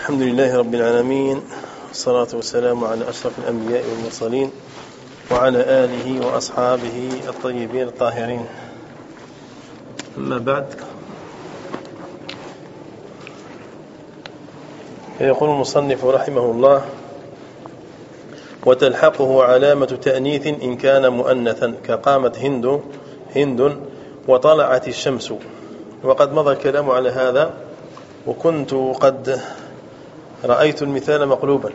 الحمد لله رب العالمين والصلاة والسلام على أشرف الأنبياء والمرسلين وعلى آله وأصحابه الطيبين الطاهرين. أما بعد يقول المصنف رحمه الله وتلحقه علامة تأنيث إن كان مؤنثا كقامت هند هند وطلعت الشمس. وقد مضى الكلام على هذا وكنت قد رأيت المثال مقلوبا.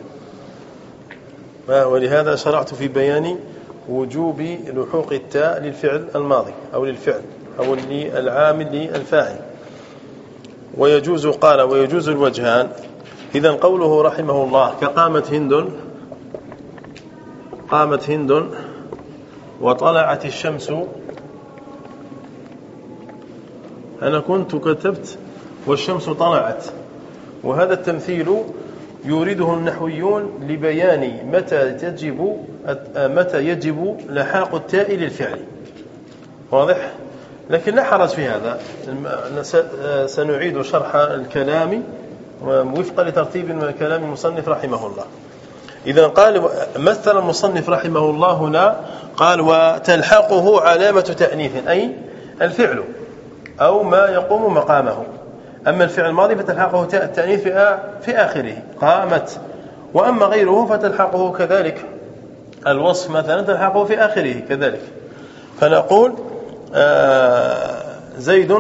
ولهذا شرعت في بيان وجوب لحوق التاء للفعل الماضي أو للفعل أو للعامل للفاعل. ويجوز قال ويجوز الوجهان. إذا قوله رحمه الله كقامت هند قامت هند وطلعت الشمس. أنا كنت كتبت والشمس طلعت. وهذا التمثيل يورده النحويون لبيان متى تجب متى يجب لحاق التاء للفعل. واضح؟ لكن لا حرج في هذا. سنعيد شرح الكلام وفقا لترتيب كلام المصنف رحمه الله. إذا قال مثل المصنف رحمه الله هنا قال وتلحقه علامة تأنيث أي الفعل أو ما يقوم مقامه. أما الفعل الماضي فتلحقه تاء التأنيث في آخره. قامت. وأما غيره فتلحقه كذلك. الوصف مثلا تلحقه في آخره كذلك. فنقول آه، زيد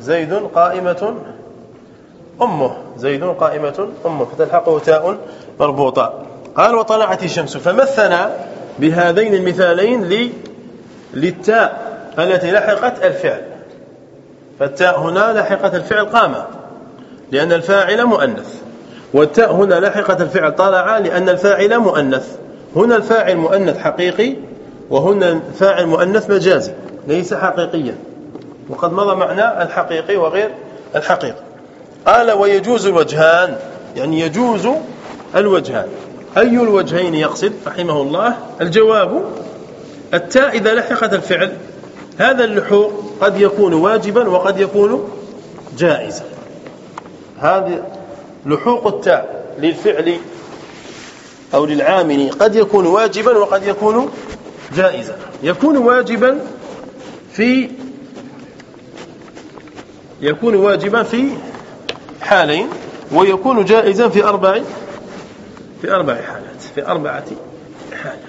زيد قائمة أمه. زيد قائمة أمه. فتلحقه تاء مربوطة. قال وطلعت الشمس. فمثل بهذين المثالين للتاء التي لحقت الفعل. فالتاء هنا لحقت الفعل قام لأن الفاعل مؤنث. والتاء هنا لحقت الفعل طلع لأن الفاعل مؤنث. هنا الفاعل مؤنث حقيقي وهنا الفاعل مؤنث مجازي ليس حقيقيا. وقد مضى معنى الحقيقي وغير الحقيقي. قال ويجوز الوجهان يعني يجوز الوجهان. أي الوجهين يقصد رحمه الله؟ الجواب التاء إذا لحقت الفعل هذا اللحوق قد يكون واجبا وقد يكون جائزا. هذه لحوق التاء للفعل أو للعامل قد يكون واجبا وقد يكون جائزا. يكون واجبا في يكون واجبا في حالين ويكون جائزا في أربع في أربع حالات في أربعة حالات.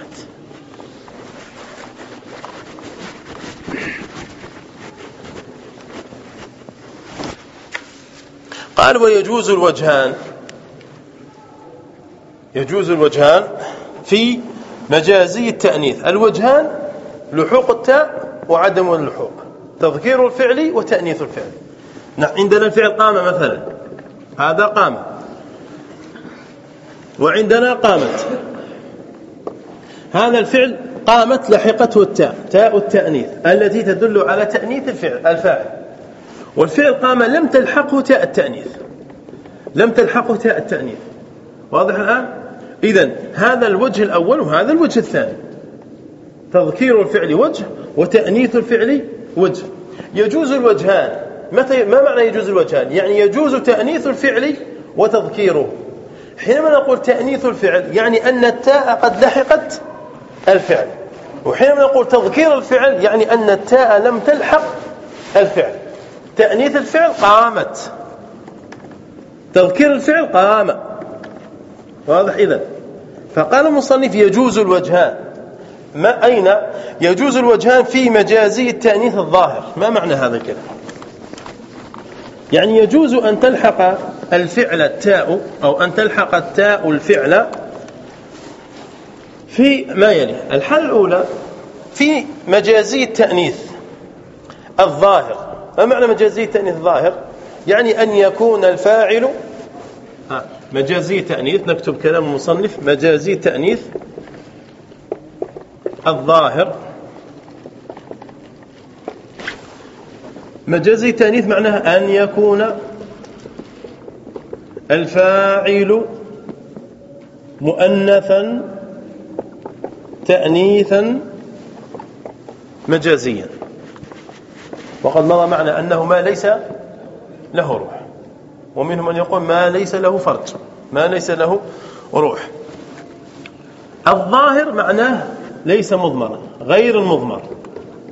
قال ويجوز الوجهان. يجوز الوجهان في مجازي التأنيث. الوجهان لحوق التاء وعدم اللحوق. تذكير الفعل وتأنيث الفعل. عندنا الفعل قام مثلا. هذا قام. وعندنا قامت. هذا الفعل قامت لحقته التاء تاء التأنيث التي تدل على تأنيث الفعل الفاعل. والفعل قام لم تلحقه تاء التأنيث. لم تلحقه تاء التأنيث. واضح الآن؟ إذا هذا الوجه الأول وهذا الوجه الثاني. تذكير الفعل وجه وتأنيث الفعل وجه. يجوز الوجهان. متى ما معنى يجوز الوجهان؟ يعني يجوز تأنيث الفعل وتذكيره. حينما نقول تأنيث الفعل يعني أن التاء قد لحقت الفعل. وحينما نقول تذكير الفعل يعني أن التاء لم تلحق الفعل. تأنيث الفعل قامت. تذكير الفعل قام. واضح إذن. فقال المصنف يجوز الوجهان. ما أين؟ يجوز الوجهان في مجازي التأنيث الظاهر. ما معنى هذا الكلام؟ يعني يجوز أن تلحق الفعل التاء أو أن تلحق التاء الفعل في ما يلي. الحالة الأولى في مجازي التأنيث الظاهر. ما معنى مجازي تأنيث ظاهر يعني أن يكون الفاعل مجازي تأنيث نكتب كلام المصنف مجازي تأنيث الظاهر. مجازي تأنيث معناه أن يكون الفاعل مؤنثا تأنيثا مجازيا. وقد مضى معنى أنه ما ليس له روح. ومنهم من يقول ما ليس له فرج ما ليس له روح. الظاهر معناه ليس مضمرا غير المضمر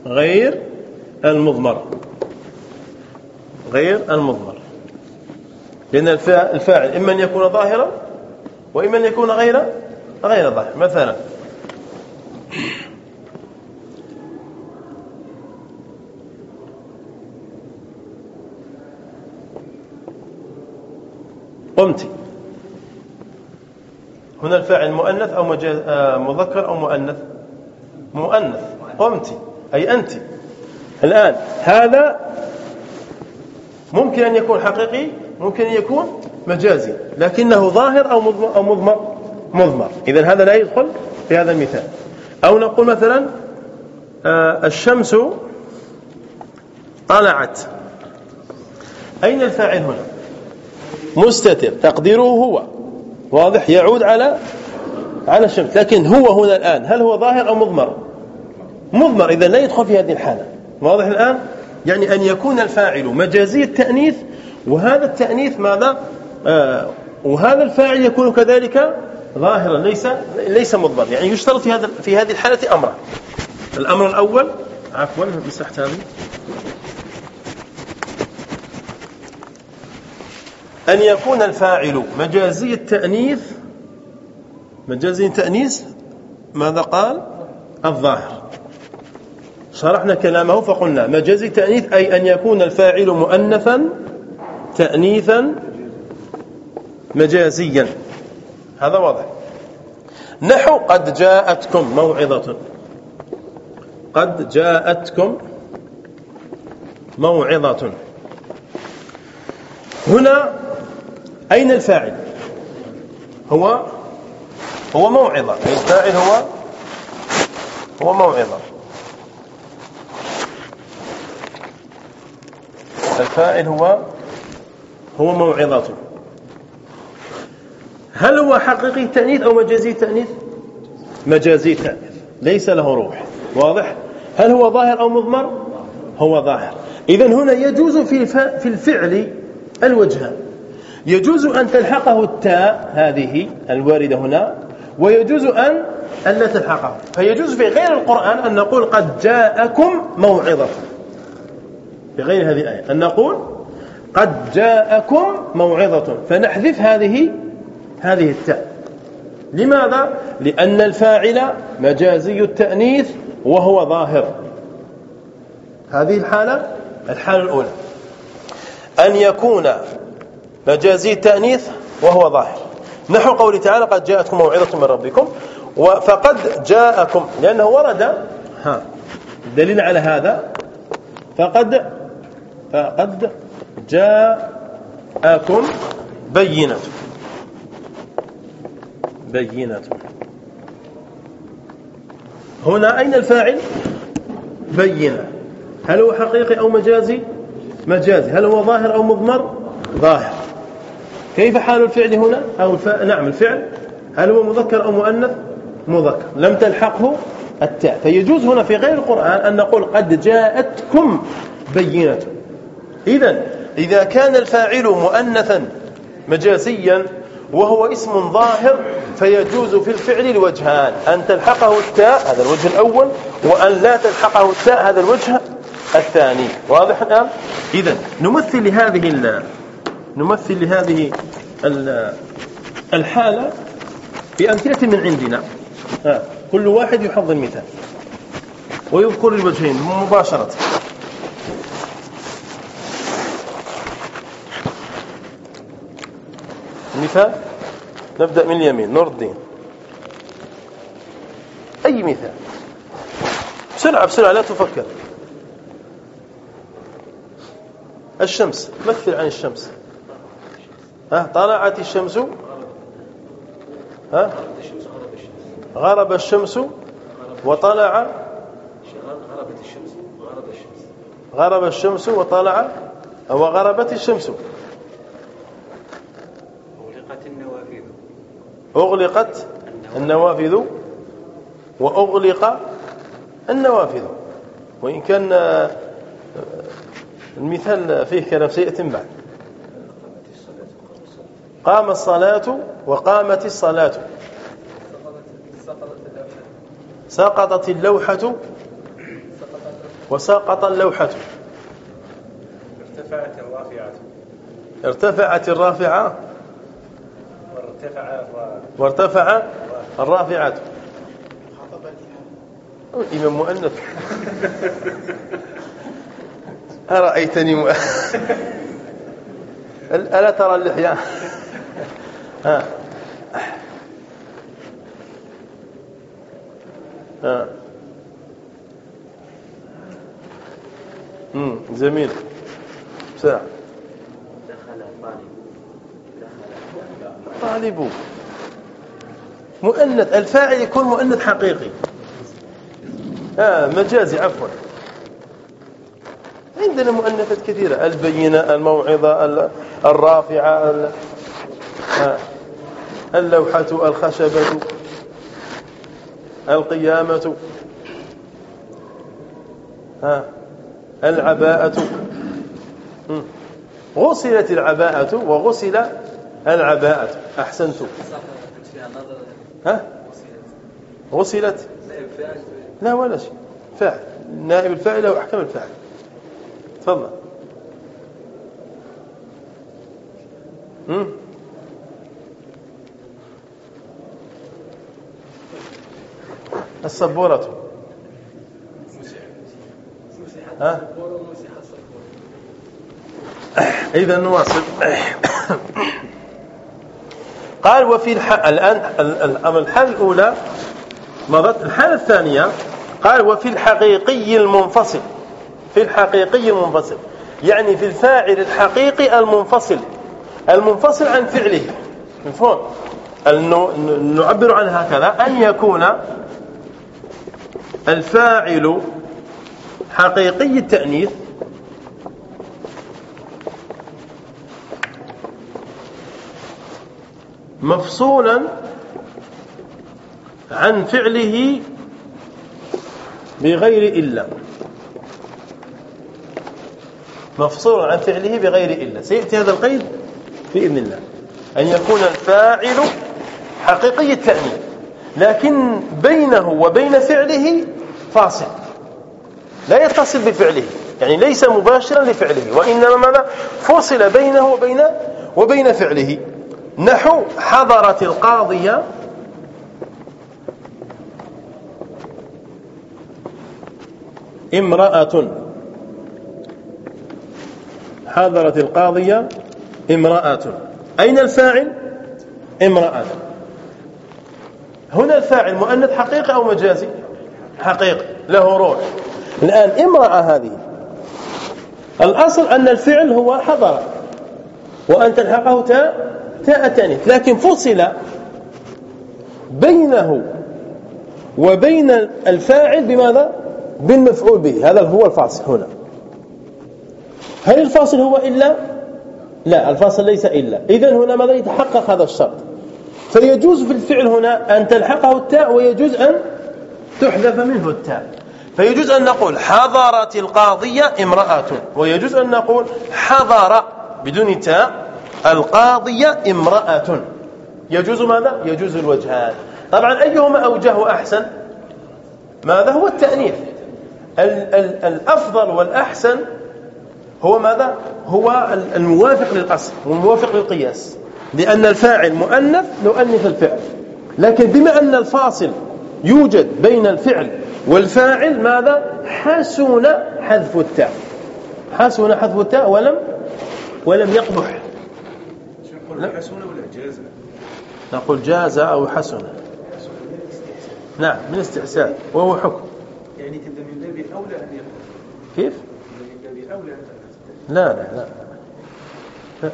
غير المضمر غير المضمر. لأن الفاعل إما أن يكون ظاهرا وإما أن يكون غير غير ظاهر. مثلا قمت. هنا الفاعل مؤنث أو آه، مذكر أو مؤنث؟ مؤنث. قمت. أي أنت. الآن هذا ممكن أن يكون حقيقي ممكن أن يكون مجازي لكنه ظاهر أو مضمر, أو مضمر. مضمر. إذا هذا لا يدخل في هذا المثال. أو نقول مثلا آه، الشمس طلعت. أين الفاعل هنا؟ مستتر. تقديره هو. واضح؟ يعود على على الشمس. لكن هو هنا الآن هل هو ظاهر أو مضمر؟ مضمر. إذا لا يدخل في هذه الحالة. واضح الآن؟ يعني أن يكون الفاعل مجازي التأنيث وهذا التأنيث ماذا؟ آه وهذا الفاعل يكون كذلك ظاهرا ليس ليس مضمر يعني يشترط في هذا في هذه الحالة أمران. الأمر الأول عفوا مسحت هذه. أن يكون الفاعل مجازي التأنيث مجازي التأنيث ماذا قال؟ الظاهر. شرحنا كلامه فقلنا مجازي التأنيث أي أن يكون الفاعل مؤنثا تأنيثا مجازيا. هذا واضح. نحو قد جاءتكم موعظة. قد جاءتكم موعظة. هنا أين الفاعل؟ هو هو موعظة. الفاعل هو هو موعظة. الفاعل هو هو موعظة. هل هو حقيقي تأنيث أو مجازي تأنيث؟ مجازي تأنيث. ليس له روح. واضح؟ هل هو ظاهر أو مضمر؟ هو ظاهر. إذا هنا يجوز في في الفعل الوجهان يجوز أن تلحقه التاء هذه الواردة هنا ويجوز أن أن لا تلحقه. فيجوز في غير القرآن أن نقول قد جاءكم موعظة. في غير هذه الآية. أن نقول قد جاءكم موعظة. فنحذف هذه هذه التاء. لماذا؟ لأن الفاعل مجازي التأنيث وهو ظاهر. هذه الحالة الحالة الأولى. أن يكون مجازي التأنيث وهو ظاهر. نحو قوله تعالى قد جاءتكم موعظة من ربكم فقد جاءكم لأنه ورد ها دليل على هذا. فقد فقد جاءكم بينة بينة. هنا أين الفاعل بينة؟ هل هو حقيقي أو مجازي؟ مجازي. هل هو ظاهر أو مضمر؟ ظاهر. كيف حال الفعل هنا؟ أو الف... نعم الفعل. هل هو مذكر أو مؤنث؟ مذكر. لم تلحقه؟ التاء. فيجوز هنا في غير القرآن أن نقول قد جاءتكم بينة. إذا إذا كان الفاعل مؤنثا مجازيا وهو اسم ظاهر فيجوز في الفعل الوجهان. أن تلحقه التاء هذا الوجه الأول وأن لا تلحقه التاء هذا الوجه الثاني. واضح الآن؟ إذا نمثل لهذه نمثل لهذه الحالة بأمثلة من عندنا. كل واحد يحضر مثال ويذكر الوجهين مباشرة. مثال نبدأ من اليمين. نور الدين. أي مثال؟ بسرعة بسرعة لا تفكر. الشمس. مثل عن الشمس. ها طلعت الشمس. ها غرب الشمس وطلع. غربت الشمس وغرب الشمس غرب الشمس وطلع وغربت الشمس. أغلقت النوافذ وأغلق النوافذ. وإن كان المثال فيه كلام سيأتي بعد. قام الصلاة وقامت الصلاة. سقطت اللوحة. وسقط اللوحة. ارتفعت الرافعة. ارتفعت الرافعة. وارتفع وارتفع الرافعة. الإمام مؤنث. أرأيتني مؤنث ألا ترى اللحية؟ ها ها امم جميل. ساعة. دخل طالب طالب. مؤنث الفاعل يكون مؤنث حقيقي. آه مجازي عفوا. عندنا مؤنثات كثيرة. البينة الموعظة الرافعة اللوحة الخشبة القيامة. العباءة. غسلت العباءة وغسل العباءة. أحسنت ها؟ غسلت. لا ولا شيء. فاعل. نائب الفاعل أو أحكم الفاعل؟ تفضل. السبورة. ها؟ إذا نواصل. قال وفي الح... الآن الحالة الأولى مضت الحالة الثانية قال وفي الحقيقي المنفصل. في الحقيقي المنفصل. يعني في الفاعل الحقيقي المنفصل. المنفصل عن فعله. مفهوم؟ نعبر عن هكذا. أن يكون الفاعل حقيقي التأنيث مفصولا عن فعله بغير إلا. مفصولا عن فعله بغير إلا. سيأتي هذا القيد بإذن الله. أن يكون الفاعل حقيقي التأنيث. لكن بينه وبين فعله فاصل. لا يتصل بفعله. يعني ليس مباشرا لفعله. وإنما ماذا؟ فصل بينه وبين وبين فعله. نحو حضرت القاضية امرأة حضرت القاضية امرأة. أين الفاعل؟ امرأة. هنا الفاعل مؤنث حقيقي أو مجازي؟ حقيقي. له روح. الآن امرأة هذه. الأصل أن الفعل هو حضر. وأن تلحقه تاء تاء تانيث لكن فصل بينه وبين الفاعل بماذا؟ بالمفعول به. هذا هو الفاصل هنا. هل الفاصل هو إلا؟ لا الفاصل ليس إلا. إذن هنا ماذا؟ يتحقق هذا الشرط. فيجوز في الفعل هنا أن تلحقه التاء ويجوز أن تحذف منه التاء. فيجوز أن نقول حضرت القاضية امرأة. ويجوز أن نقول حضر بدون تاء القاضية امرأة. يجوز ماذا؟ يجوز الوجهان. طبعا أيهما أوجه وأحسن ماذا هو التأنيث؟ الأفضل والأحسن هو ماذا؟ هو الموافق للأصل والموافق للقياس. لأن الفاعل مؤنث نؤنث الفعل. لكن بما أن الفاصل يوجد بين الفعل والفاعل ماذا؟ حسن حذف التاء. حسن حذف التاء ولم ولم يقبح حسن ولا جاز؟ نقول جاز أو حسن. نعم من استحسان. وهو حكم. يعني من باب أولى أن يكون كيف؟ من باب أولى أن لا لا لا, لا.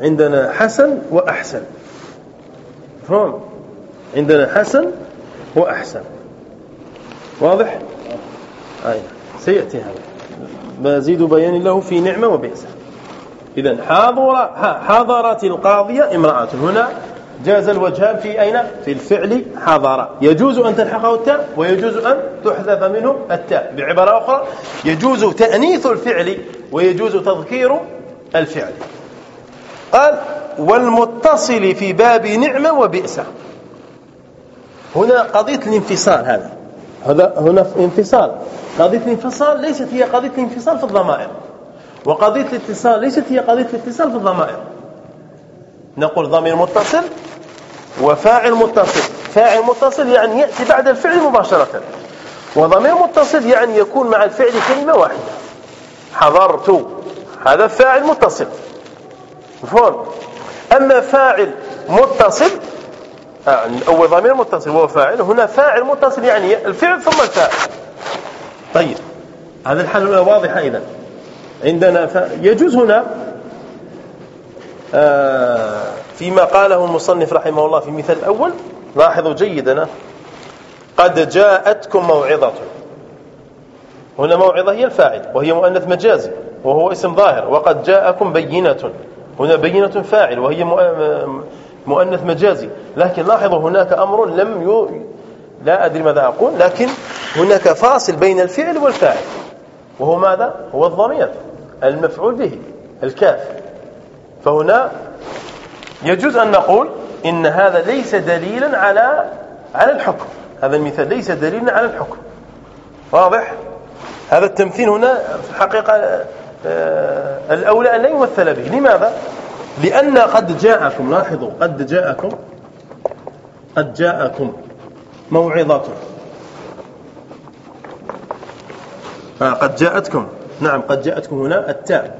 عندنا حسن وأحسن. فهم عندنا حسن وأحسن. واضح؟ أي سيأتي هذا. مزيد بيان له في نعمة وبئس. إذا حاضر حضرت القاضية امرأة هنا جاز الوجهان في أين؟ في الفعل حضر. يجوز أن تلحقه التاء ويجوز أن تحذف منه التاء. بعبارة أخرى يجوز تأنيث الفعل ويجوز تذكير الفعل. قال والمتصل في باب نعمة وبئس. هنا قضية الانفصال هذا. هذا هنا انفصال. قضية الانفصال ليست هي قضية الانفصال في الضمائر. وقضية الاتصال ليست هي قضية الاتصال في الضمائر. نقول ضمير متصل وفاعل متصل. فاعل متصل يعني يأتي بعد الفعل مباشرة. وضمير متصل يعني يكون مع الفعل كلمة واحدة. حضرت. هذا فاعل متصل. مفهوم؟ أما فاعل متصل أول ضمير متصل وهو فاعل هنا فاعل متصل يعني الفعل ثم الفاعل. طيب. هذا الحل واضح إذا عندنا ف... يجوز هنا آه فيما قاله المصنف رحمه الله في المثال الأول لاحظوا جيدا قد جاءتكم موعظة. هنا موعظة هي الفاعل وهي مؤنث مجازي وهو اسم ظاهر وقد جاءكم بينة. هنا بينة فاعل وهي مؤنث مجازي. لكن لاحظوا هناك أمر لم ي... لا أدري ماذا أقول لكن هناك فاصل بين الفعل والفاعل وهو ماذا؟ هو الضمير المفعول به الكاف. فهنا يجوز أن نقول إن هذا ليس دليلا على على الحكم. هذا المثال ليس دليلا على الحكم. واضح؟ هذا التمثيل هنا في الحقيقة آه، الأولى أن لا يمثل به. لماذا؟ لأن قد جاءكم لاحظوا قد جاءكم قد جاءكم موعظة. آه، قد جاءتكم. نعم قد جاءتكم هنا التاء.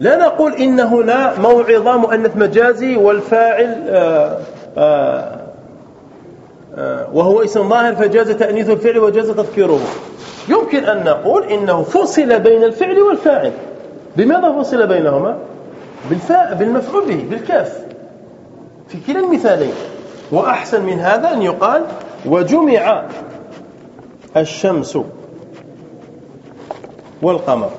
لا نقول إن هنا موعظة مؤنث مجازي والفاعل آآ آه، آآ آآ وهو اسم ظاهر فجاز تأنيث الفعل وجاز تذكيره. يمكن أن نقول إنه فصل بين الفعل والفاعل. بماذا فصل بينهما؟ بالفاء بالمفعول به بالكاف. في كلا المثالين. وأحسن من هذا أن يقال وجمع الشمس والقمر.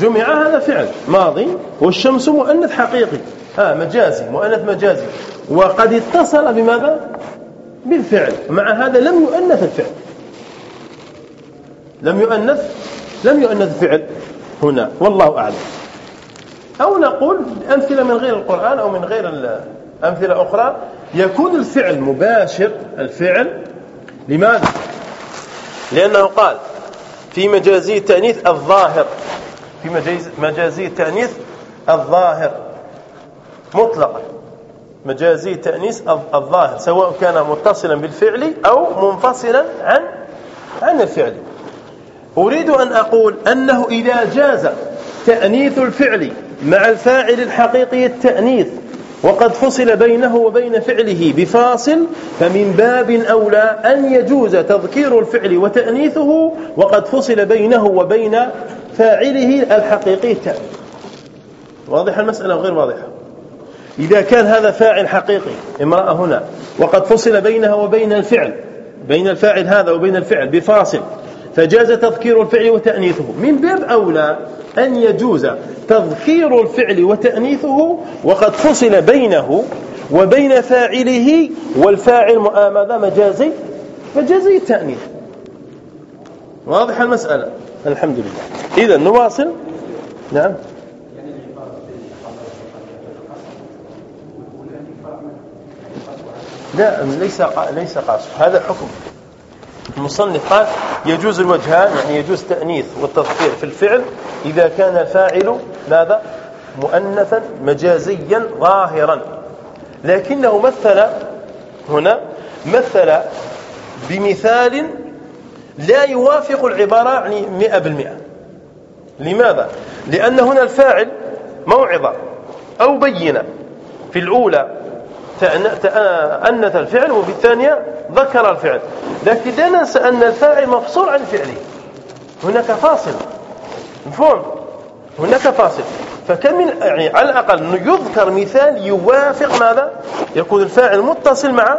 جمع هذا فعل ماضي والشمس مؤنث حقيقي. آه مجازي مؤنث مجازي. وقد اتصل بماذا؟ بالفعل. مع هذا لم يؤنث الفعل. لم يؤنث لم يؤنث الفعل هنا. والله أعلم. أو نقول أمثلة من غير القرآن أو من غير أمثلة أخرى. يكون الفعل مباشر الفعل لماذا؟ لأنه قال في مجازي التأنيث الظاهر. في مجازي التأنيث الظاهر مطلقا. مجازي التأنيث الظاهر سواء كان متصلا بالفعل أو منفصلا عن عن الفعل. أريد أن أقول أنه إذا جاز تأنيث الفعل مع الفاعل الحقيقي التأنيث وقد فصل بينه وبين فعله بفاصل فمن باب أولى أن يجوز تذكير الفعل وتأنيثه وقد فصل بينه وبين فاعله الحقيقي التأنيث. واضح المسألة غير واضحة؟ إذا كان هذا فاعل حقيقي امرأة هنا وقد فصل بينها وبين الفعل بين الفاعل هذا وبين الفعل بفاصل فجاز تذكير الفعل وتأنيثه. من باب أولى أن يجوز تذكير الفعل وتأنيثه وقد فصل بينه وبين فاعله والفاعل ماذا؟ مجازي مجازي التأنيث. واضح المسألة؟ الحمد لله. إذا نواصل. نعم. لا ليس ليس قاصر هذا حكم. المصنف قال يجوز الوجهان يعني يجوز تأنيث والتذكير في الفعل إذا كان الفاعل ماذا؟ مؤنثا مجازيا ظاهرا. لكنه مثل هنا مثل بمثال لا يوافق العبارة يعني مئة بالمئة. لماذا؟ لأن هنا الفاعل موعظة أو بينة. في الأولى تأنث الفعل وفي الثانية ذكر الفعل. لكن لا ننسى أن الفاعل مفصول عن فعله. هناك فاصل. مفهوم؟ هناك فاصل. فكم من يعني على الأقل يذكر مثال يوافق ماذا؟ يكون الفاعل متصل مع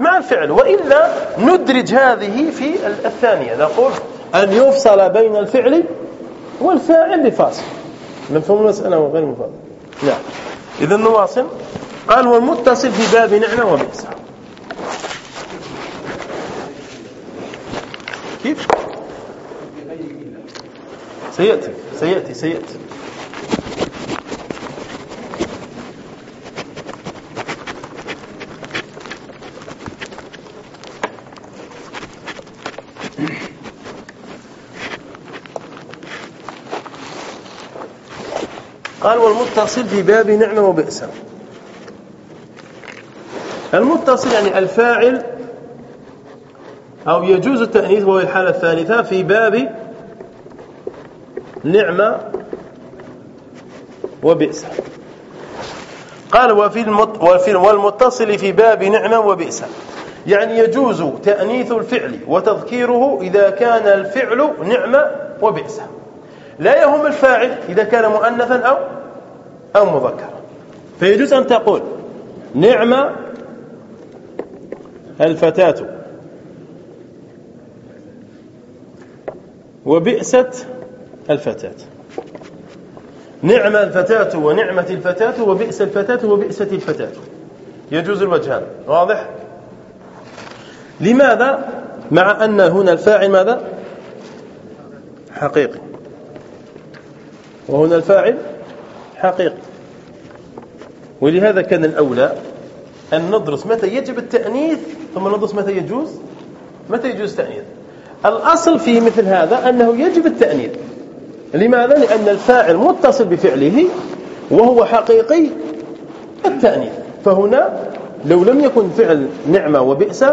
مع الفعل. وإلا ندرج هذه في الثانية. نقول أن يفصل بين الفعل والفاعل بفاصل مفهوم المسألة وغير مفهوم نعم. إذا نواصل. قال والمتصل في باب نعمة وبئس. كيف؟ سيأتي سيأتي سيأتي. قال والمتصل في باب نعمة وبئس. المتصل يعني الفاعل أو يجوز التأنيث وهو الحالة الثالثة في باب نعمة وبئس. قال وفي المط وفي والمتصل في باب نعمة وبئس. يعني يجوز تأنيث الفعل وتذكيره إذا كان الفعل نعمة وبئس. لا يهم الفاعل إذا كان مؤنثا أو أو مذكرا فيجوز أن تقول نعمة الفتاة وبئست الفتاة. نعم الفتاة ونعمة الفتاة وبئس الفتاة وبئست الفتاة. يجوز الوجهان واضح؟ لماذا؟ مع أن هنا الفاعل ماذا؟ حقيقي. وهنا الفاعل حقيقي. ولهذا كان الأولى أن ندرس متى يجب التأنيث ثم ندرس متى يجوز متى يجوز التأنيث. الأصل في مثل هذا أنه يجب التأنيث. لماذا؟ لأن الفاعل متصل بفعله وهو حقيقي التأنيث. فهنا لو لم يكن فعل نعمة وبئس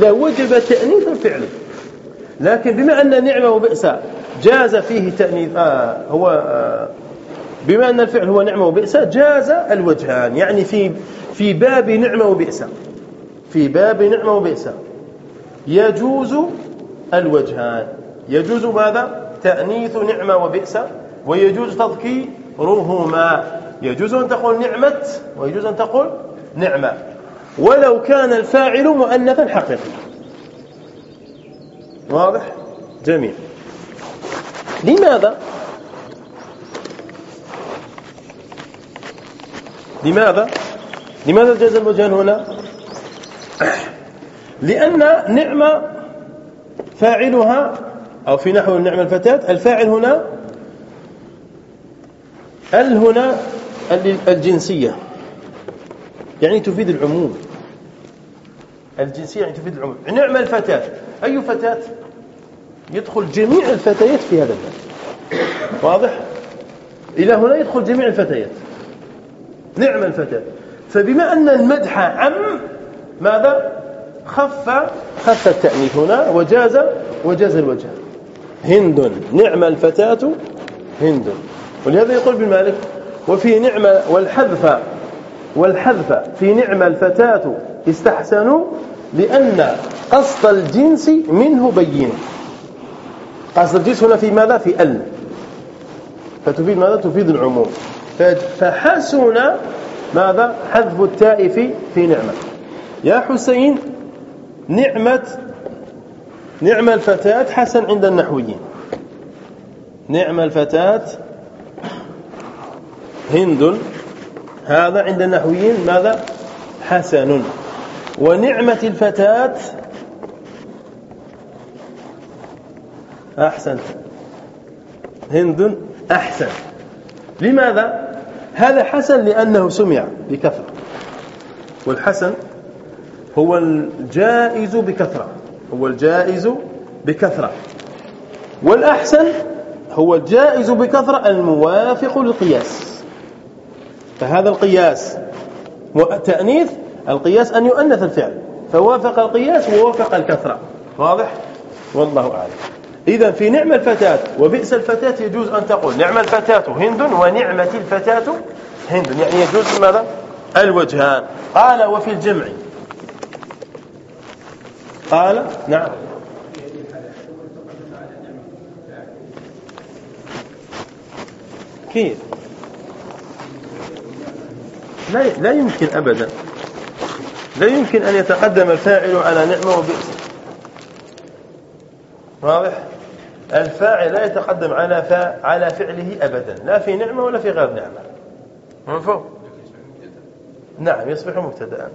لوجب تأنيث الفعل. لكن بما أن نعمة وبئس جاز فيه تأنيث آه هو آه بما أن الفعل هو نعمة وبئس جاز الوجهان. يعني في في باب نعمة وبئس. في باب نعمة وبئس. يجوز الوجهان. يجوز ماذا؟ تأنيث نعمة وبئس ويجوز تذكيرهما يجوز أن تقول نعمة ويجوز أن تقول نعمة. ولو كان الفاعل مؤنثا حقيقي واضح؟ جميل. لماذا؟ لماذا؟ لماذا جاز الوجهان هنا؟ لأن نعمة فاعلها أو في نحو النعمة الفتاة الفاعل هنا ال هنا الجنسية يعني تفيد العموم. الجنسية يعني تفيد العموم. نعمة الفتاة. أي فتاة؟ يدخل جميع الفتيات في هذا الباب. واضح؟ إلى هنا يدخل جميع الفتيات. نعم الفتاة فبما أن المدح عم ماذا؟ خف خف التأنيث هنا وجاز وجاز الوجه. هند نعم الفتاة هند. ولهذا يقول ابن مالك وفي نعمة والحذف والحذف في نعم الفتاة استحسنوا لأن قصد الجنس منه بين. قصد الجنس هنا في ماذا؟ في ال فتفيد ماذا؟ تفيد العموم. فحسن ماذا؟ حذف التاء في في نعمة. يا حسين نعمة نعم الفتاة حسن عند النحويين. نعم الفتاة هند. هذا عند النحويين ماذا؟ حسن. ونعمة الفتاة أحسنت هند أحسن. لماذا؟ هذا حسن لأنه سمع بكثرة. والحسن هو الجائز بكثرة. هو الجائز بكثرة. والأحسن هو الجائز بكثرة الموافق للقياس. فهذا القياس تأنيث القياس أن يؤنث الفعل. فوافق القياس ووافق الكثرة. واضح؟ والله أعلم. إذا في نعم الفتاة وبئس الفتاة يجوز أن تقول. نعم الفتاة هند ونعمة الفتاة هند. يعني يجوز ماذا؟ الوجهان قال وفي الجمع. قال نعم. كيف؟ لا لا يمكن ابدا. لا يمكن أن يتقدم الفاعل على نعمة وبئس. واضح؟ الفاعل لا يتقدم على فا على فعله ابدا. لا في نعمة ولا في غير نعمة. مفهوم؟ نعم يصبح مبتدا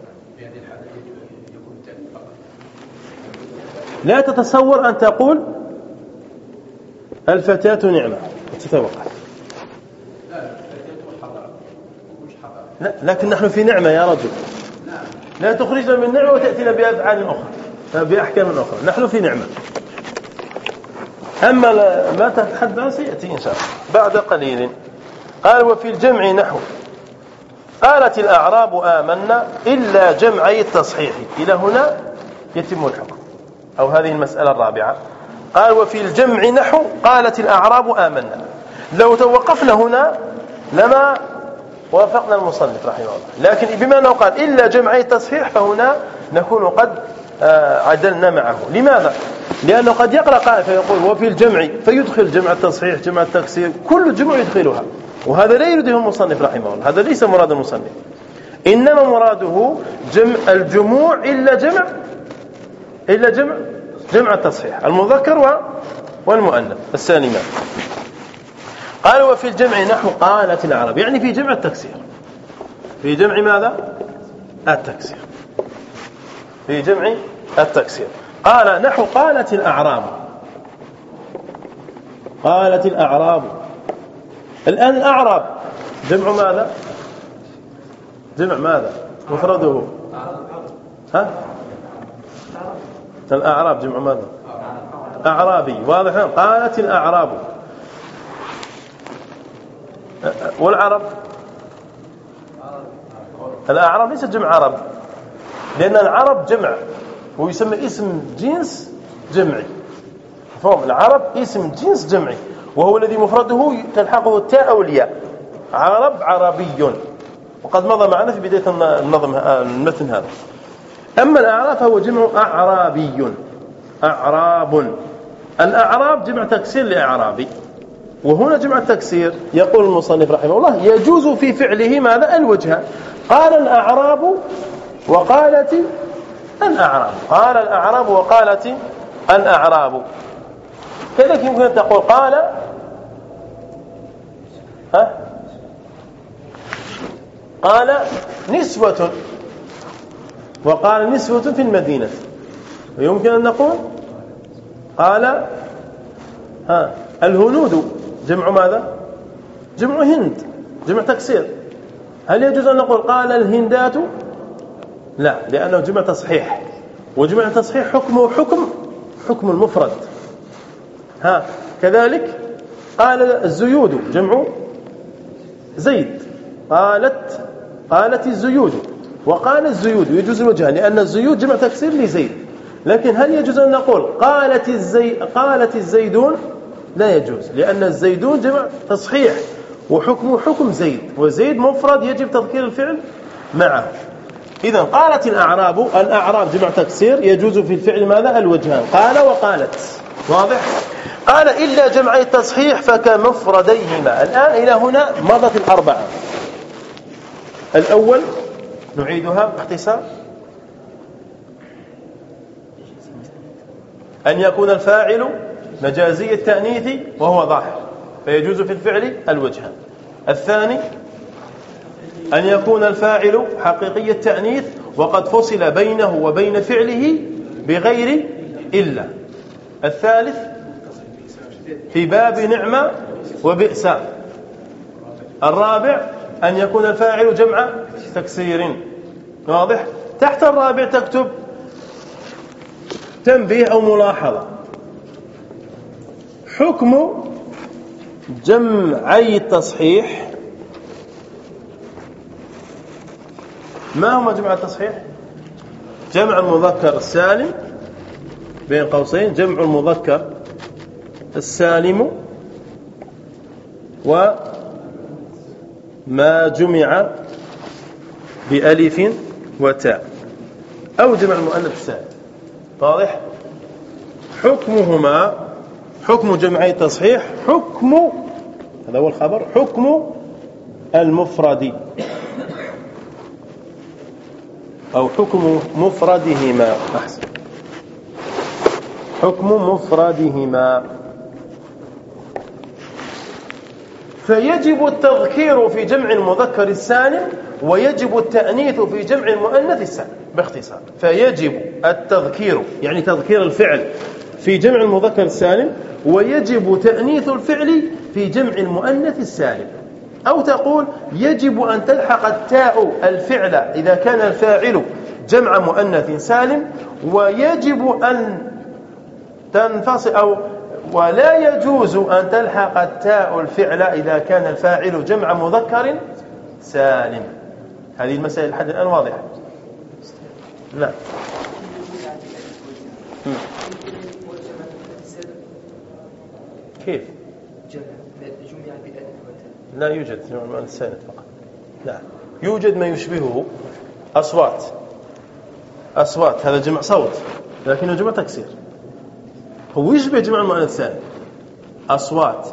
لا تتصور أن تقول الفتاة نعمة. تتوقع. لا لكن نحن في نعمة يا رجل. لا تخرجنا من نعمة وتأتينا بأفعال أخرى بأحكام أخرى. نحن في نعمة. أما ما تتحدث سيأتي إن شاء الله. بعد قليل. قال وفي الجمع نحو. قالت الأعراب آمنا إلا جمعي التصحيح. إلى هنا يتم الحكم. أو هذه المسألة الرابعة. قال وفي الجمع نحو. قالت الأعراب آمنا. لو توقفنا هنا لما وافقنا المصنف رحمه الله. لكن بما أنه قال إلا جمعي التصحيح فهنا نكون قد عدلنا معه. لماذا؟ لأنه قد يقرأ قائل فيقول وفي الجمع فيدخل جمع التصحيح جمع التكسير كل جمع يدخلها. وهذا لا يريده المصنف رحمه الله هذا ليس مراد المصنف. إنما مراده جمع الجموع إلا جمع إلا جمع جمع التصحيح المذكر والمؤنث. السالمان قال وفي الجمع نحو قالت العرب يعني في جمع التكسير. في جمع ماذا؟ التكسير. في جمع التكسير. قال نحو قالت الأعراب. قالت الأعراب. الآن الأعراب جمع ماذا؟ جمع ماذا؟ مفرده. ها؟ الأعراب جمع ماذا؟ أعرابي. واضح؟ قالت الأعراب. والعرب؟ الأعراب ليست جمع عرب. لأن العرب جمع. ويسمى اسم جنس جمعي. فهم العرب اسم جنس جمعي. وهو الذي مفرده تلحقه التاء أو الياء عرب عربي. وقد مضى معنا في بداية النظم المتن هذا. أما الأعراب فهو جمع أعرابي. أعراب. الأعراب جمع تكسير لأعرابي. وهنا جمع التكسير. يقول المصنف رحمه الله يجوز في فعله ماذا؟ الوجه. قال الأعراب وقالت الأعراب. قال الأعراب وقالت الأعراب. كذلك يمكن أن تقول قال ها؟ قال نسوة. وقال نسوة في المدينة. ويمكن أن نقول قال ها؟ الهنود. جمع ماذا؟ جمع هند. جمع تكسير. هل يجوز أن نقول قال الهندات لا لأنه جمع تصحيح. وجمع تصحيح حكمه حكم حكم المفرد. ها كذلك قال الزيود جمع زيد. قالت قالت الزيود. وقال الزيود يجوز الوجه لأن الزيود جمع تكسير لزيد. لكن هل يجوز أن نقول قالت الزي قالت الزيدون؟ لا يجوز لأن الزيدون جمع تصحيح وحكمه حكم زيد. وزيد مفرد يجب تذكير الفعل معه. إذا قالت الأعراب الأعراب جمع تكسير يجوز في الفعل ماذا؟ الوجهان. قال وقالت. واضح؟ قال إلا جمعي التصحيح فكمفرديهما الآن إلى هنا مضت الأربعة. الأول نعيدها باختصار. أن يكون الفاعل مجازي التأنيث وهو ظاهر فيجوز في الفعل الوجهان. الثاني أن يكون الفاعل حقيقي التأنيث وقد فصل بينه وبين فعله بغير إلا. الثالث في باب نعمة وبئس. الرابع أن يكون الفاعل جمع تكسير. واضح؟ تحت الرابع تكتب تنبيه أو ملاحظة. حكم جمعي التصحيح ما هو جمع التصحيح؟ جمع المذكر السالم بين قوسين جمع المذكر السالم وما جمع بألف وتاء. أو جمع المؤنث السالم. واضح؟ حكمهما حكم جمعي التصحيح حكم هذا هو الخبر حكم المفرد. أو حكم مفردهما. أحسن. حكم مفردهما. فيجب التذكير في جمع المذكر السالم ويجب التأنيث في جمع المؤنث السالم باختصار. فيجب التذكير يعني تذكير الفعل في جمع المذكر السالم ويجب تأنيث الفعل في جمع المؤنث السالم. أو تقول يجب أن تلحق التاء الفعل إذا كان الفاعل جمع مؤنث سالم ويجب أن تنفصل أو ولا يجوز أن تلحق التاء الفعل إذا كان الفاعل جمع مذكر سالم. هذه المسائل لحد الآن واضحة. نعم. كيف؟ لا يوجد جمع المؤنث السالم فقط. لا. يوجد ما يشبهه أصوات. أصوات هذا جمع صوت لكنه جمع تكسير. هو يشبه جمع المؤنث السالم أصوات.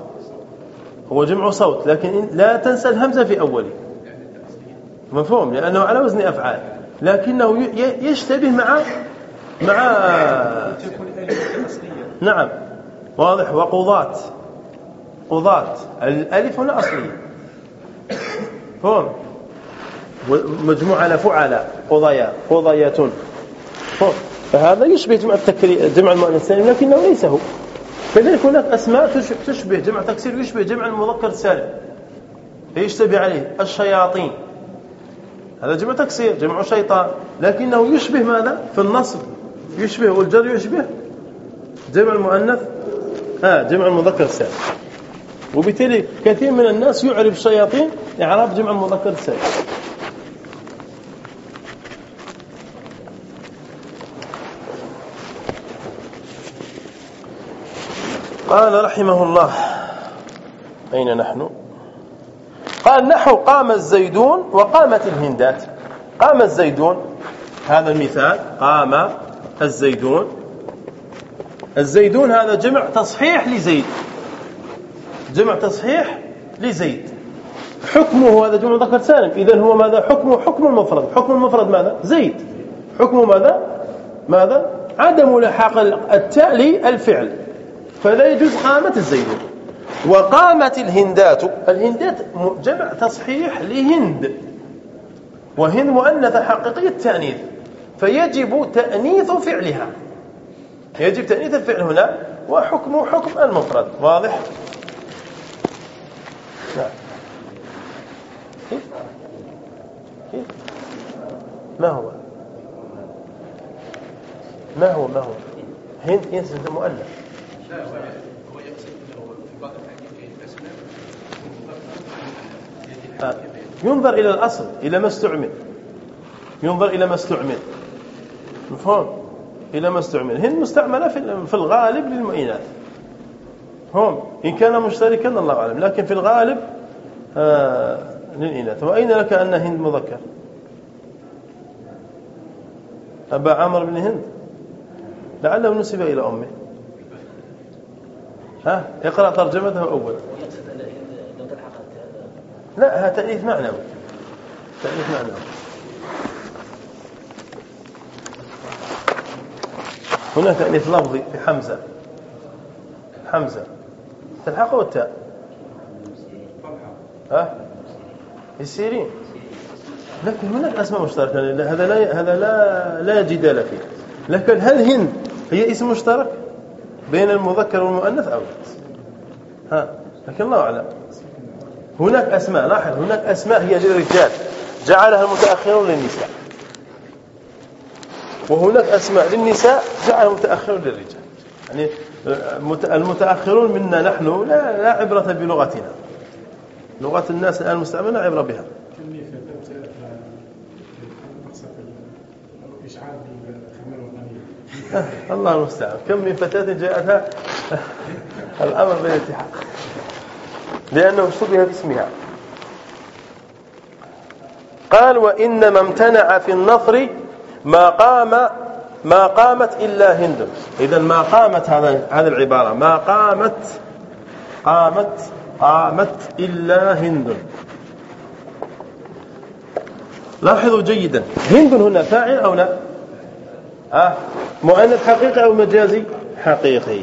هو جمع صوت لكن لا تنسى الهمزة في أوله. مفهوم؟ لأنه على وزن أفعال. لكنه يشتبه مع مع نعم. واضح. وقضاة قضاة. الألف هنا أصلية. فهم؟ مجموعة على فعلاء قضايا. قضايات فهذا يشبه جمع التكري جمع المؤنث السالم لكنه ليس هو. كذلك هناك أسماء تشبه جمع تكسير يشبه جمع المذكر السالم. فيشتبه عليه. الشياطين. هذا جمع تكسير جمع شيطان. لكنه يشبه ماذا؟ في النصب. يشبه والجر يشبه جمع المؤنث. ها جمع المذكر السالم. وبالتالي كثير من الناس يعرف الشياطين إعراب جمع المذكر السالم قال رحمه الله أين نحن؟ قال نحو قام الزيدون وقامت الهندات. قام الزيدون هذا المثال قام الزيدون. الزيدون هذا جمع تصحيح لزيد. جمع تصحيح لزيد. حكمه هذا جمع ذكر سالم. اذا هو ماذا؟ حكمه حكم المفرد. حكم المفرد ماذا؟ زيد. حكمه ماذا؟ ماذا؟ عدم لحاق التاء للفعل. فلا يجوز قامت الزيدون وقامت الهندات. الهندات جمع تصحيح لهند. وهند مؤنثة حقيقية التأنيث. فيجب تأنيث فعلها. يجب تأنيث الفعل هنا. وحكمه حكم المفرد. واضح؟ نعم كيف كيف ما هو؟ ما هو؟ ما هو؟ هند ينسى مؤلف ينظر إلى الأصل إلى ما استعمل. ينظر إلى ما استعمل. مفهوم؟ إلى ما استعمل. هند مستعملة في الغالب للمؤينات. هم إن كان مشتركا الله أعلم. لكن في الغالب آه للإناث. وأين لك أن هند مذكر؟ أبا عمرو بن هند. لعله نسب إلى أمه. ها اقرأ ترجمته أولا. لا هذا تأليف معنوي. تأليف معنوي. هنا تأليف لفظي في حمزة. حمزة. تلحقه التاء؟ ها؟ السيرين. لكن هناك اسماء مشتركه هذا لا هذا لا لا جدال فيه. لكن هل هند هي اسم مشترك بين المذكر والمؤنث أو ها لكن الله أعلم. هناك أسماء لاحظ هناك أسماء هي للرجال. جعلها المتأخرون للنساء. وهناك أسماء للنساء جعلها المتأخرون للرجال. يعني المتأخرون منا نحن لا, لا عبرة بلغتنا. لغة الناس الآن المستعملة لا عبرة بها. الله المستعان. كم من فتاة جاءتها؟ الأمر بالالتحاق لأنه شبه باسمها. قال وإنما امتنع في النصر ما قام ما قامت إلا هند. إذا ما قامت هذا هذه العبارة. ما قامت قامت قامت إلا هند. لاحظوا جيدا. هند هنا فاعل أو لا؟ آه مؤنث حقيقي أو مجازي؟ حقيقي.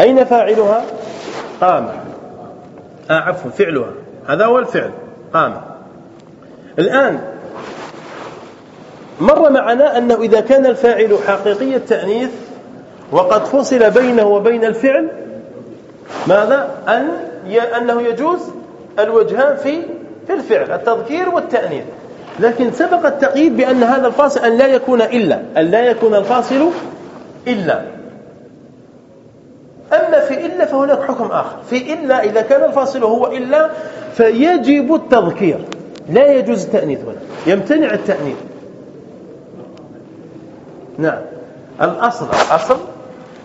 أين فاعلها؟ قام. آه عفوا فعلها. هذا هو الفعل. قام. الآن مر معنا أنه إذا كان الفاعل حقيقي التأنيث وقد فصل بينه وبين الفعل ماذا؟ أن أنه يجوز الوجهان في في الفعل التذكير والتأنيث. لكن سبق التقييد بأن هذا الفاصل أن لا يكون إلا أن لا يكون الفاصل إلا. إلا فهناك حكم آخر. في إلا إذا كان الفاصل هو إلا فيجب التذكير. لا يجوز التأنيث هنا. يمتنع التأنيث. نعم. الأصل الأصل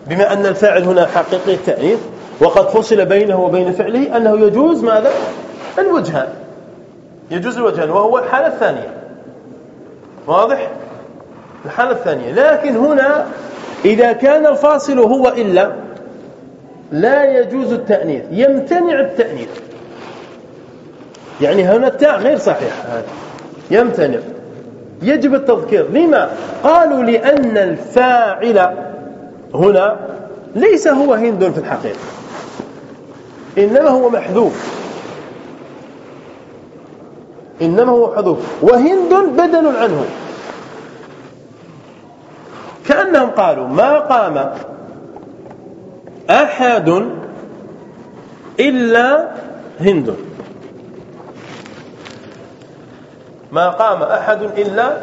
بما أن الفاعل هنا حقيقي التأنيث وقد فصل بينه وبين فعله أنه يجوز ماذا؟ الوجهان. يجوز الوجهان وهو الحالة الثانية. واضح؟ الحالة الثانية. لكن هنا إذا كان الفاصل هو إلا لا يجوز التأنيث. يمتنع التأنيث. يعني هنا التاء غير صحيح. يمتنع. يجب التذكير. لما؟ قالوا لأن الفاعل هنا ليس هو هند في الحقيقة إنما هو محذوف. إنما هو حذوف وهند بدل عنه. كأنهم قالوا ما قام أحد إلا هند. ما قام أحد إلا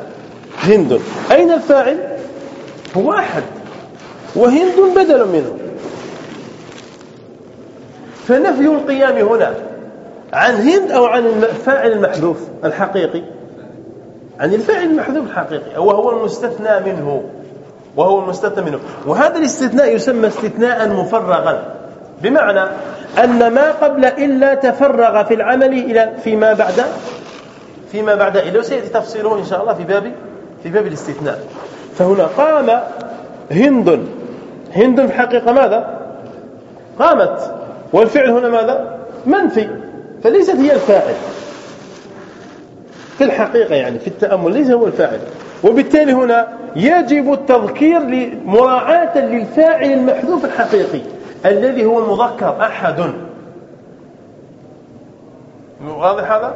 هند. أين الفاعل؟ هو أحد. وهند بدل منه. فنفي القيام هنا عن هند أو عن الفاعل المحذوف الحقيقي. عن الفاعل المحذوف الحقيقي. وهو المستثنى منه. وهو المستثنى منه. وهذا الاستثناء يسمى استثناء مفرغا. بمعنى أن ما قبل إلا تفرغ في العمل إلى فيما بعد فيما بعد إلا وسيأتي تفصيله إن شاء الله في باب في باب الاستثناء. فهنا قام هند. هند في الحقيقة ماذا؟ قامت. والفعل هنا ماذا؟ منفي. فليست هي الفاعل. في الحقيقة يعني في التأمل ليس هو الفاعل. وبالتالي هنا يجب التذكير مراعاة للفاعل المحذوف الحقيقي الذي هو المذكر أحد. واضح هذا؟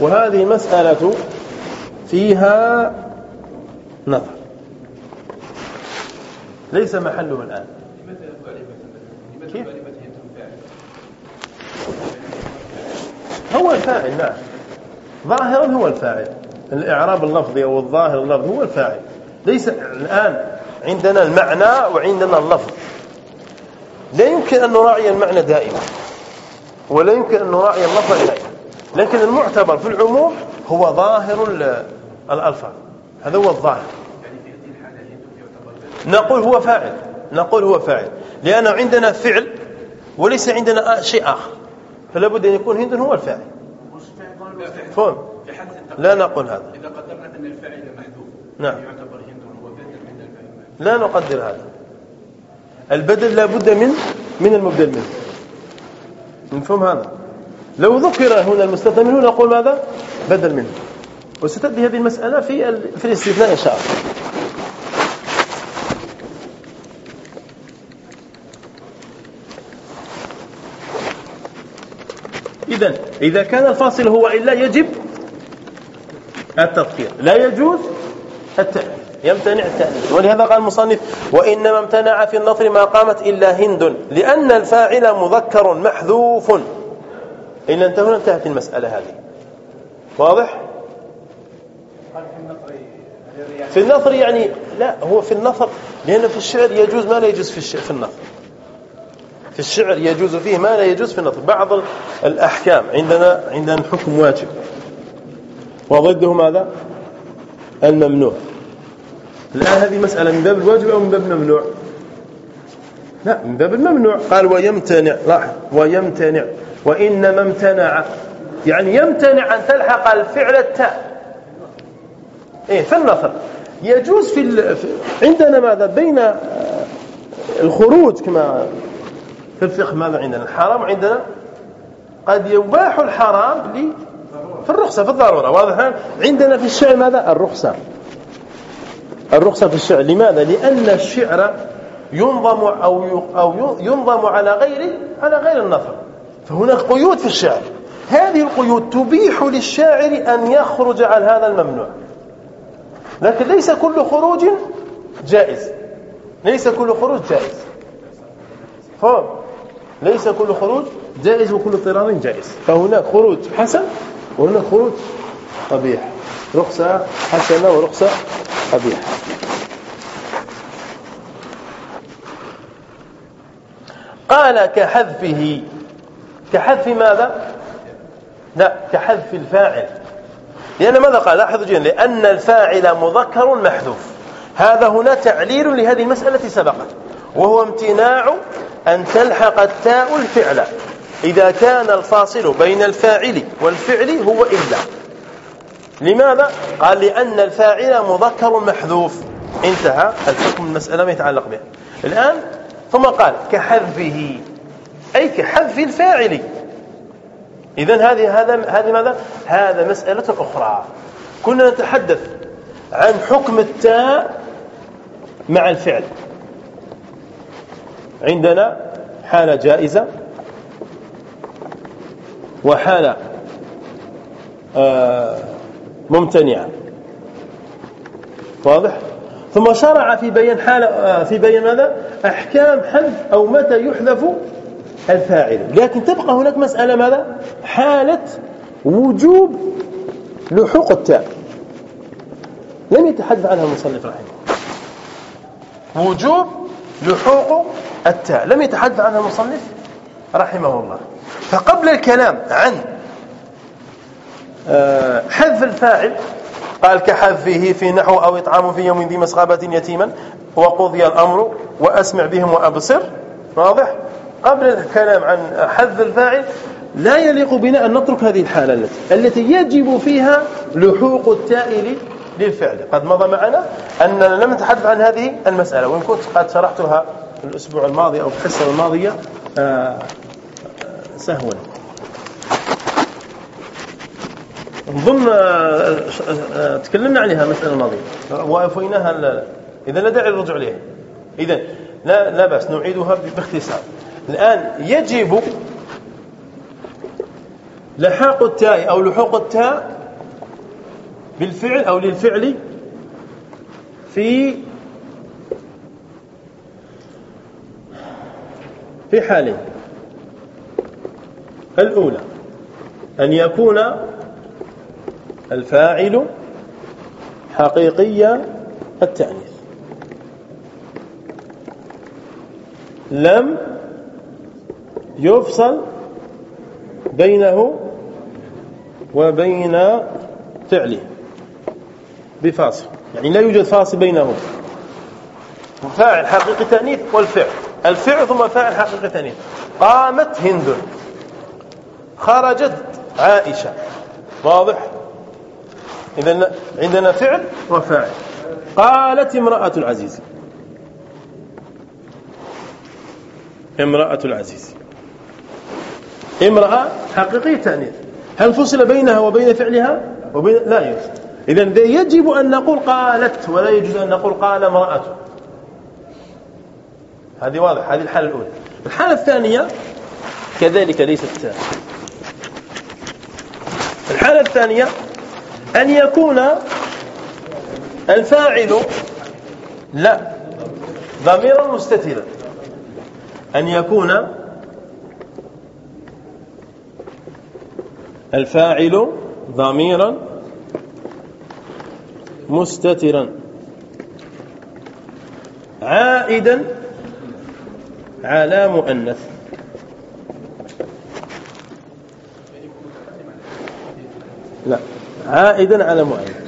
وهذه المسألة فيها نظر. ليس محله الآن. كيف؟ هو الفاعل نعم. ظاهرا هو الفاعل. الإعراب اللفظي أو الظاهر اللفظي هو الفاعل. ليس الآن عندنا المعنى وعندنا اللفظ. لا يمكن أن نراعي المعنى دائما. ولا يمكن أن نراعي اللفظ دائما. لكن المعتبر في العموم هو ظاهر الألفاظ. هذا هو الظاهر. نقول هو فاعل. نقول هو فاعل. لأنه عندنا فعل وليس عندنا شيء آخر. فلا بد أن يكون هند هو الفاعل. فهم لا نقول هذا. إذا قدرنا أن الفاعل محذوف نعم. يعتبر هند هو بدل من الفاعل لا نقدر هذا. البدل لا بد من من المبدل منه. نفهم هذا؟ لو ذكر هنا المستثنى منه نقول ماذا؟ بدل منه. وستأتي هذه المسألة في في الاستثناء إن شاء الله. إذا إذا كان الفاصل هو إلا يجب التذكير لا يجوز التأنيث. يمتنع التأنيث. ولهذا قال المصنف وإنما امتنع في النصر ما قامت إلا هند لأن الفاعل مذكر محذوف. إن انتهوا انتهت المسألة هذه. واضح؟ في النثر يعني لا هو في النثر لأن في الشعر يجوز ما لا يجوز في الشعر في النثر في الشعر يجوز فيه ما لا يجوز في النثر بعض الأحكام عندنا عندنا الحكم واجب. وضده ماذا؟ الممنوع. الآن هذه مسألة من باب الواجب أو من باب الممنوع؟ لا من باب الممنوع. قال ويمتنع لاحظ ويمتنع. وإنما امتنع. يعني يمتنع أن تلحق الفعل التاء. إيه في النثر يجوز في عندنا ماذا؟ بين الخروج كما في الفقه ماذا عندنا؟ الحرام عندنا قد يباح الحرام في الرخصة في الضرورة. واضح؟ عندنا في الشعر ماذا؟ الرخصة. الرخصة في الشعر. لماذا؟ لأن الشعر ينظم أو أو ينظم على غير على غير النثر فهناك قيود في الشعر. هذه القيود تبيح للشاعر أن يخرج عن هذا الممنوع. لكن ليس كل خروج جائز. ليس كل خروج جائز. فهم؟ ليس كل خروج جائز وكل اضطرار جائز. فهناك خروج حسن وهناك خروج قبيح. رخصة حسنة ورخصة قبيحة. قال كحذفه كحذف ماذا؟ لا كحذف الفاعل. لأن ماذا قال؟ لاحظوا جيدا لأن الفاعل مذكر محذوف. هذا هنا تعليل لهذه المسألة التي سبقت وهو امتناع أن تلحق التاء الفعل. إذا كان الفاصل بين الفاعل والفعل هو إلا. لماذا؟ قال لأن الفاعل مذكر محذوف. انتهى الحكم المسألة ما يتعلق بها الآن ثم قال كحذفه. أي كحذف الفاعل إذا هذه هذا هذه ماذا؟ هذا مسألة أخرى. كنا نتحدث عن حكم التاء مع الفعل. عندنا حالة جائزة وحالة آه، ممتنعة. واضح؟ ثم شرع في بيان حالة آه، في بيان ماذا؟ أحكام حذف أو متى يحذف الفاعل. لكن تبقى هناك مسألة ماذا؟ حالة وجوب لحوق التاء. لم يتحدث عنها المصنف رحمه وجوب لحوق التاء. لم يتحدث عنها المصنف رحمه الله. فقبل الكلام عن آه، حذف الفاعل قال كحذفه في نحو أو إطعام في يوم ذي مسغبة يتيما وقضي الأمر وأسمع بهم وأبصر. واضح؟ قبل الكلام عن حذف الفاعل لا يليق بنا أن نترك هذه الحالة التي التي يجب فيها لحوق التاء للفعل. قد مضى معنا أننا لم نتحدث عن هذه المسألة وإن كنت قد شرحتها الأسبوع الماضي أو في الحصة الماضية آه، سهوا ضمن آه، آه، تكلمنا عليها المسألة الماضية. وأفويناها إذا لا داعي للرجوع إليها. إذا لا لا بأس نعيدها باختصار. الآن يجب لحاق التاء أو لحوق التاء بالفعل أو للفعل في في حالين الأولى أن يكون الفاعل حقيقي التأنيث. لم يفصل بينه وبين فعله. بفاصل. يعني لا يوجد فاصل بينه. فاعل حقيقي تأنيث والفعل. الفعل ثم فاعل حقيقي تأنيث. قامت هند. خرجت عائشة. واضح؟ إذا عندنا فعل وفاعل. قالت امرأة العزيز. امرأة العزيز. امرأة حقيقية تأنيث. هل فصل بينها وبين فعلها؟ وبين لا يجوز إذا يجب أن نقول قالت ولا يجوز أن نقول قال امرأة. هذه واضح هذه الحالة الأولى. الحالة الثانية كذلك ليست الحالة الثانية أن يكون الفاعل لا ضميرا مستترا. أن يكون الفاعل ضميرا مستترا. عائدا على مؤنث. لا عائدا على مؤنث.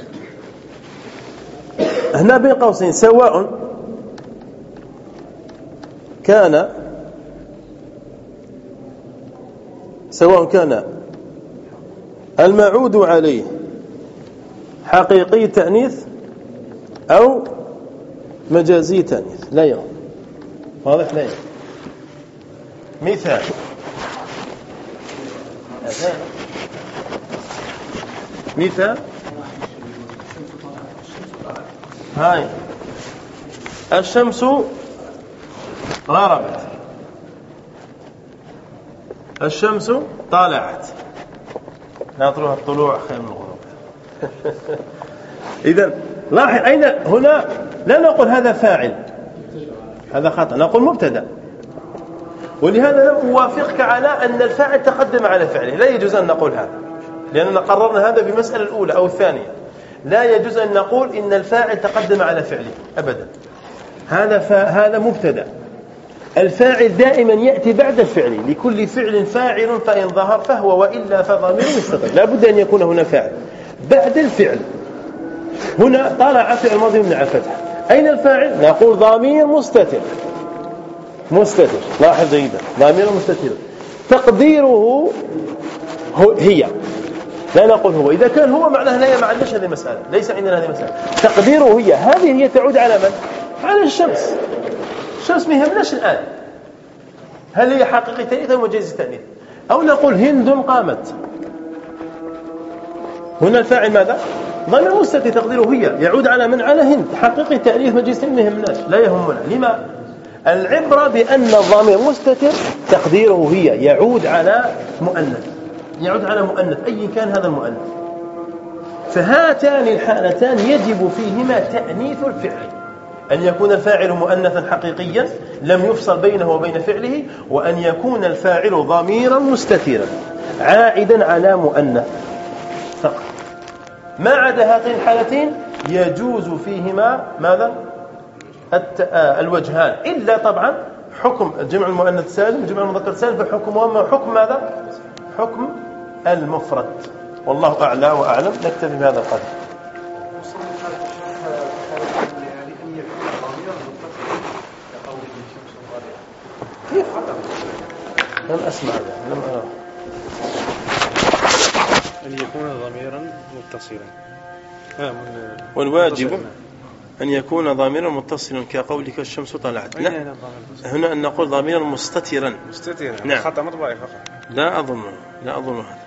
هنا بين قوسين سواء كان سواء كان المعود عليه حقيقي تأنيث أو مجازي تأنيث. لا يوم واضح؟ لا يوم مثال. مثال. هاي. الشمس غربت الشمس طالعت. ناظرها الطلوع خير من الغروب. إذا لاحظ أين هنا؟ لا نقول هذا فاعل. هذا خطأ. نقول مبتدأ. ولهذا لم أوافقك على أن الفاعل تقدم على فعله. لا يجوز أن نقول هذا لأننا قررنا هذا بمسألة الأولى أو الثانية. لا يجوز أن نقول إن الفاعل تقدم على فعله أبدا. هذا هذا مبتدأ. الفاعل دائما يأتي بعد الفعل. لكل فعل فاعل فإن ظهر فهو وإلا فضمير مستتر لا بد أن يكون هنا فاعل. بعد الفعل. هنا طلع فعل ماضي من الفتح. أين الفاعل؟ نقول ضمير مستتر. مستتر. لاحظ جيدا. ضمير مستتر. تقديره هي. لا نقول هو. إذا كان هو معناه لا يعنيش هذه المسألة ليس عندنا هذه المسألة تقديره هي. هذه هي تعود على من؟ على الشمس. الشمس ما يهمناش الآن هل هي حقيقي تأنيث أو مجازي تأنيث؟ أو نقول هند قامت. هنا الفاعل ماذا؟ ضمير مستتر تقديره هي. يعود على من؟ على هند. حقيقي مجازي تأنيث ما يهمناش لا يهمنا. لما؟ العبرة بأن الضمير مستتر تقديره هي. يعود على مؤنث. يعود على مؤنث. أي كان هذا المؤنث؟ فهاتان الحالتان يجب فيهما تأنيث الفعل. أن يكون الفاعل مؤنثا حقيقيا لم يفصل بينه وبين فعله وأن يكون الفاعل ضميرا مستترا عائدا على مؤنث فقط. ما عدا هاتين الحالتين يجوز فيهما ماذا؟ آه، الوجهان. إلا طبعا حكم جمع المؤنث سالم جمع المذكر سالم فحكم حكم ماذا؟ حكم المفرد. والله أعلى وأعلم. نكتفي بهذا القدر كيف لم أسمع لم أرى أن يكون ضميرا متصلا. آه، والواجب أن يكون ضميرا متصلا كقولك الشمس طلعت. لا. هنا أن نقول ضميرا مستترا. مستترا نعم. خطأ مطبعي فقط. لا أظن لا أظن هذا.